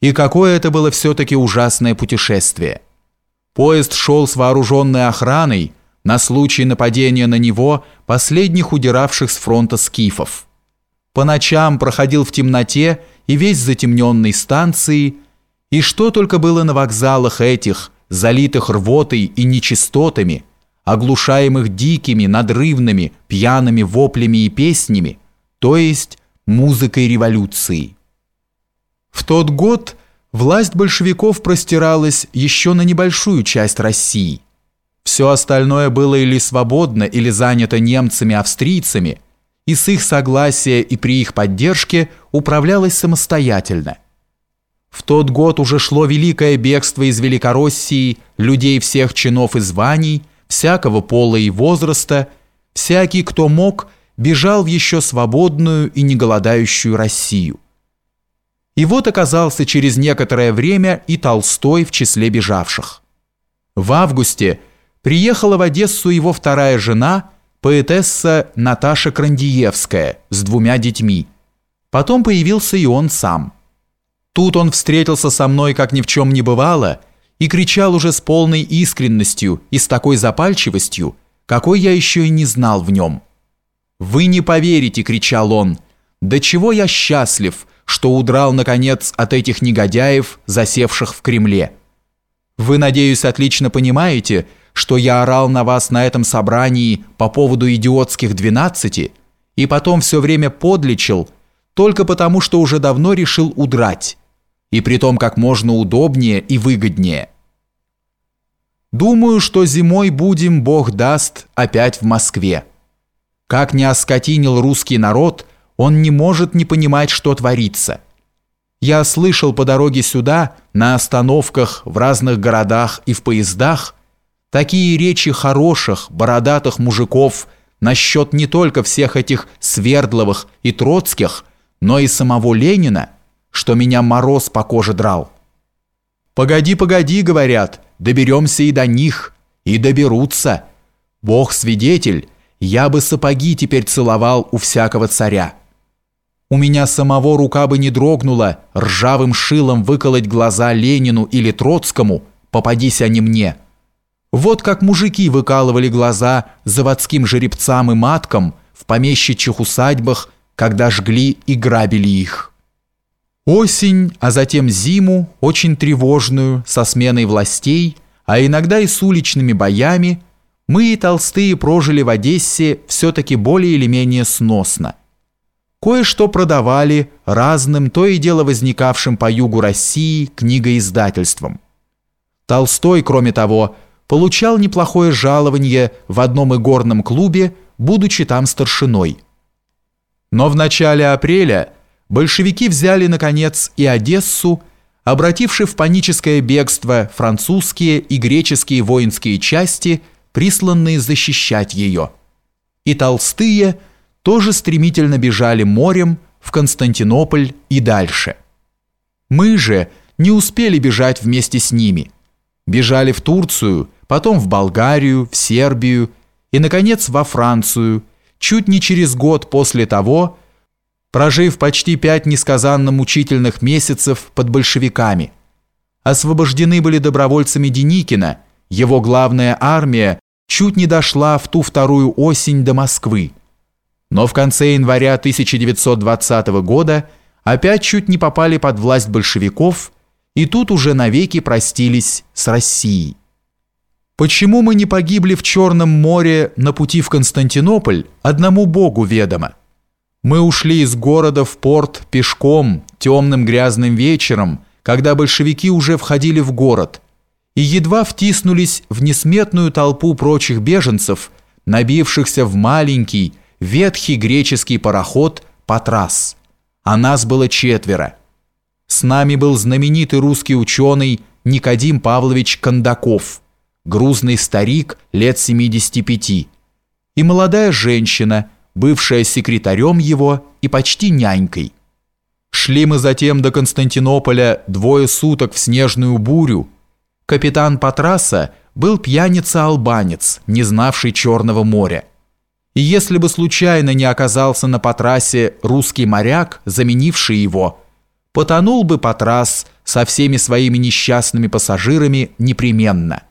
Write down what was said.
И какое это было все-таки ужасное путешествие. Поезд шел с вооруженной охраной на случай нападения на него последних удиравших с фронта скифов. По ночам проходил в темноте и весь затемненной станции, и что только было на вокзалах этих, залитых рвотой и нечистотами, оглушаемых дикими, надрывными, пьяными воплями и песнями, то есть музыкой революции. В тот год власть большевиков простиралась еще на небольшую часть России. Все остальное было или свободно, или занято немцами-австрийцами, и с их согласия и при их поддержке управлялось самостоятельно. В тот год уже шло великое бегство из Великороссии людей всех чинов и званий, всякого пола и возраста, всякий, кто мог, бежал в еще свободную и неголодающую Россию. И вот оказался через некоторое время и Толстой в числе бежавших. В августе приехала в Одессу его вторая жена, поэтесса Наташа Крандиевская с двумя детьми. Потом появился и он сам. Тут он встретился со мной, как ни в чем не бывало, и кричал уже с полной искренностью и с такой запальчивостью, какой я еще и не знал в нем. «Вы не поверите!» – кричал он. «До чего я счастлив!» Что удрал, наконец, от этих негодяев, засевших в Кремле. Вы, надеюсь, отлично понимаете, что я орал на вас на этом собрании по поводу идиотских двенадцати и потом все время подлечил, только потому, что уже давно решил удрать, и притом как можно удобнее и выгоднее. Думаю, что зимой будем, Бог даст, опять в Москве. Как не оскотинил русский народ – он не может не понимать, что творится. Я слышал по дороге сюда, на остановках, в разных городах и в поездах, такие речи хороших, бородатых мужиков насчет не только всех этих Свердловых и Троцких, но и самого Ленина, что меня мороз по коже драл. «Погоди, погоди», — говорят, — «доберемся и до них, и доберутся. Бог свидетель, я бы сапоги теперь целовал у всякого царя». У меня самого рука бы не дрогнула ржавым шилом выколоть глаза Ленину или Троцкому, попадись они мне. Вот как мужики выкалывали глаза заводским жеребцам и маткам в помещичьих усадьбах, когда жгли и грабили их. Осень, а затем зиму, очень тревожную, со сменой властей, а иногда и с уличными боями, мы и толстые прожили в Одессе все-таки более или менее сносно. Кое-что продавали разным, то и дело возникавшим по югу России книгоиздательствам. Толстой, кроме того, получал неплохое жалование в одном игорном клубе, будучи там старшиной. Но в начале апреля большевики взяли, наконец, и Одессу, обративши в паническое бегство французские и греческие воинские части, присланные защищать ее. И толстые – тоже стремительно бежали морем в Константинополь и дальше. Мы же не успели бежать вместе с ними. Бежали в Турцию, потом в Болгарию, в Сербию и, наконец, во Францию, чуть не через год после того, прожив почти пять несказанно мучительных месяцев под большевиками. Освобождены были добровольцами Деникина, его главная армия чуть не дошла в ту вторую осень до Москвы. Но в конце января 1920 года опять чуть не попали под власть большевиков и тут уже навеки простились с Россией. Почему мы не погибли в Черном море на пути в Константинополь, одному Богу ведомо. Мы ушли из города в порт пешком, темным грязным вечером, когда большевики уже входили в город, и едва втиснулись в несметную толпу прочих беженцев, набившихся в маленький, ветхий греческий пароход «Патрас», а нас было четверо. С нами был знаменитый русский ученый Никодим Павлович Кондаков, грузный старик лет 75, и молодая женщина, бывшая секретарем его и почти нянькой. Шли мы затем до Константинополя двое суток в снежную бурю. Капитан Патраса был пьяница-албанец, не знавший Черного моря. И если бы случайно не оказался на Патрасе русский моряк, заменивший его, потонул бы Патрас со всеми своими несчастными пассажирами непременно –